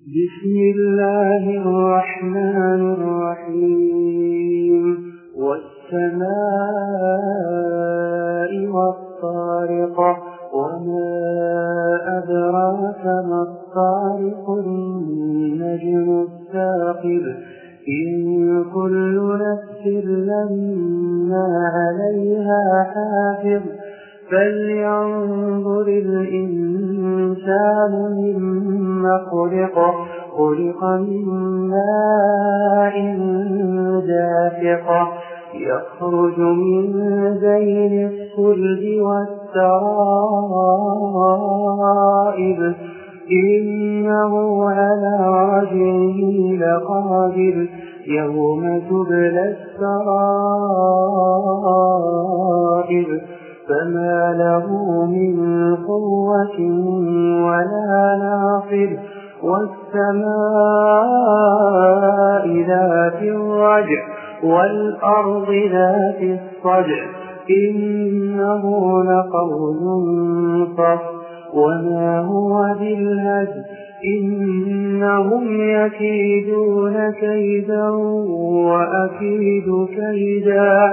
بسم الله الرحمن الرحيم. والسماء والطارق وما أدراك ما الطارق النجم الثاقب. إن كل نفس لما عليها حافظ. فلينظر الإنسان مما خلق خلق من ماء دافق. يخرج من بين الصلب والسرائب. إنه على رجعه لقادر. يوم تبلى السرائب فما له من قوة ولا ناصر والسماء ذات الرجع والأرض ذات الصدع إنه لقول فصل وما هو بالهجر إنهم يكيدون كيدا وأكيد كيدا